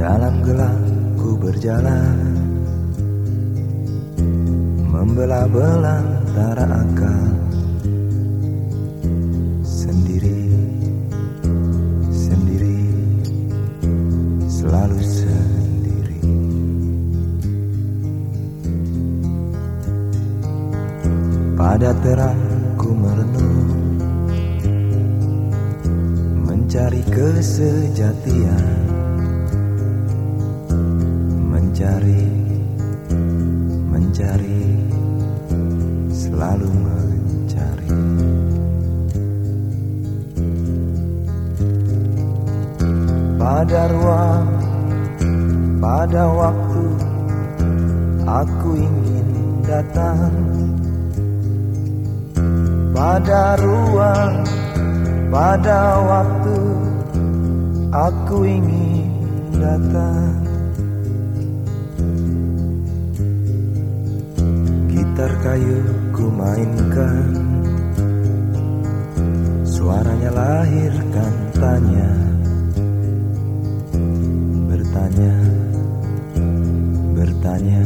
Dalam gelap ku berjalan Membelah-belah akal Sendiri Sendiri Selalu sendiri. Pada terang ku merenung Mencari kesejatian. Selalu mencari. Pada ruang Pada waktu Aku ingin datang. Pada ruang Pada waktu Aku ingin datang Gitar kayu ku mainkan. Suaranya lahirkan tanya Bertanya bertanya